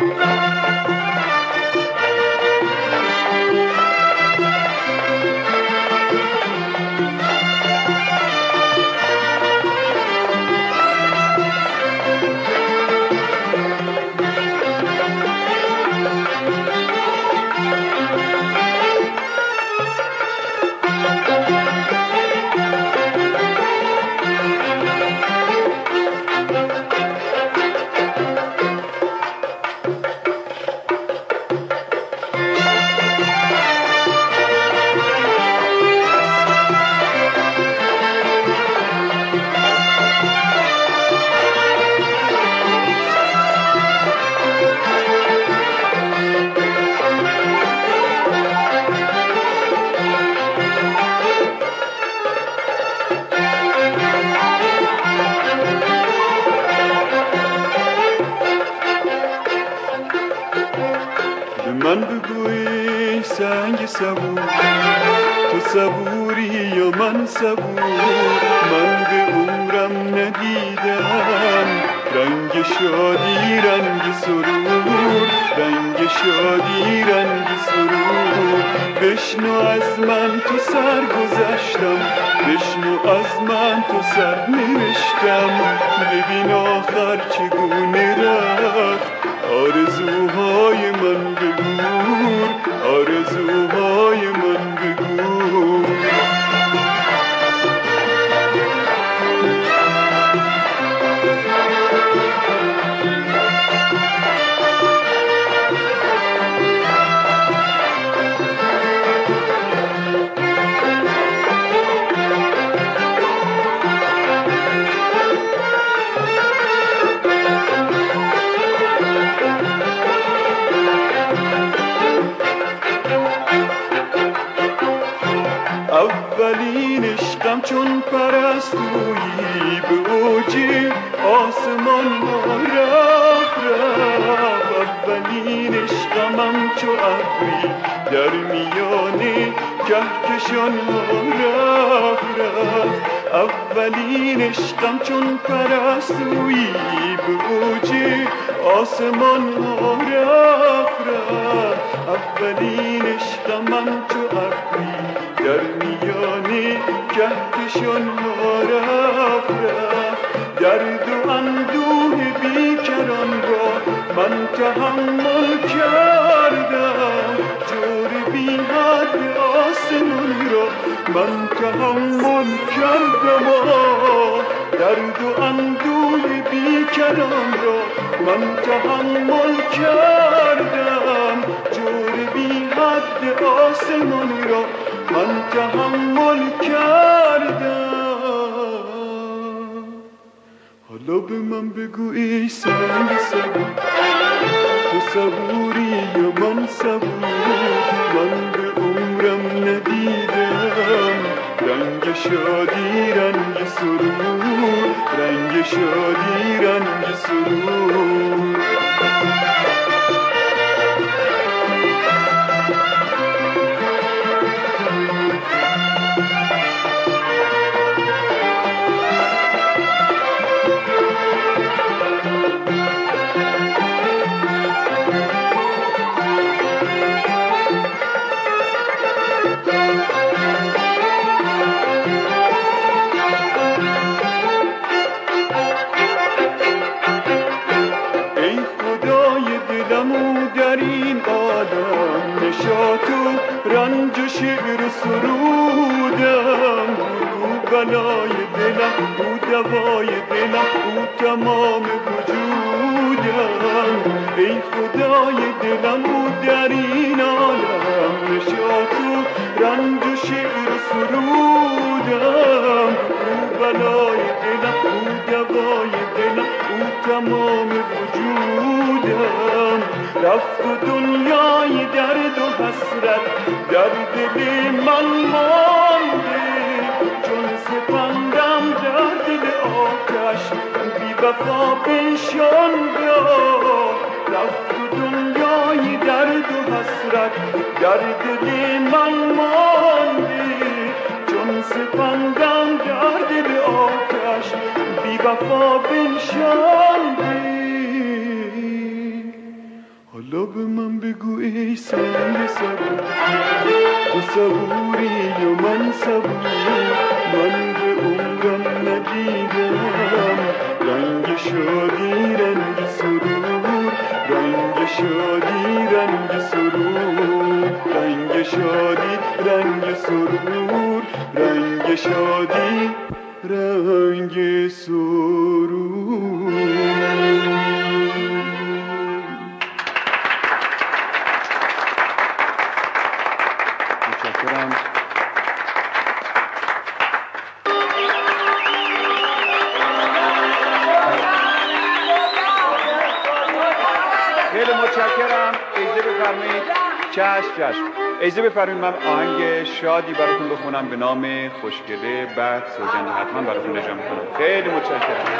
Bye. صبور تو صبوری یا من صبور من به عمرم ندیدم رنگ شادی رنگ سرور. رنگ شادی رنگ سرور. بشنو از من تو سر گذشتم بشنو از من تو سر نوشتم. ببین آخر چگونه رفت. اولین عشقم چون پرستویی به اوج آسمان ها رفت. رفت اولین عشقمم چو ابری در میان کهکشان ها رفت. رفت اولین عشقم چون پرستویی به اوج آسمان ها رفت رفت. اولین عشقمم چو ابری در میان کهکشان ها رفت رفت. درد و اندوه بیکران را من تحمل کردم. جور بی حد آسمان را من تحمل کردم. درد و اندوه بیکران را من تحمل کردم. جور بی حد آسمان را من تحمل کردم. حالا به من بگو ای سنگ صبور. تو صبوری یا من صبور؟ من به عمرم ندیدم. رنگ شادی رنگ سرور. رنگ شادی رنگ سرور. شعر سرودم. او بلای دلم او دوای دلم او تمام وجودم. ای خدای دلم او در این عالم. نشاط و رنج و شعر سرودم. او بلای دلم او دوای دلم او تمام رفت و دنیای درد و حسرت در دل من مانده چون سپندم در دل آتش بی وفا بنشانده رفت دنیای درد و حسرت در دل من مانده چون سپندم در دل آتش بی وفا بنشانده به من بگو ای سنگ صبور. تو صبوری و من صبور من به عمرم ندیدم رنگ شادی رنگ سرور. رنگ شادی رنگ سرور. رنگ شادی رنگ سرور. رنگ شادی رنگ سرور. چشم چشم. اجازه بفرمایید من آهنگ شادی براتون بخونم به نام خوشگله بعد سوگندی حتما براتون اجرا می‌کنم. خیلی متشکرم.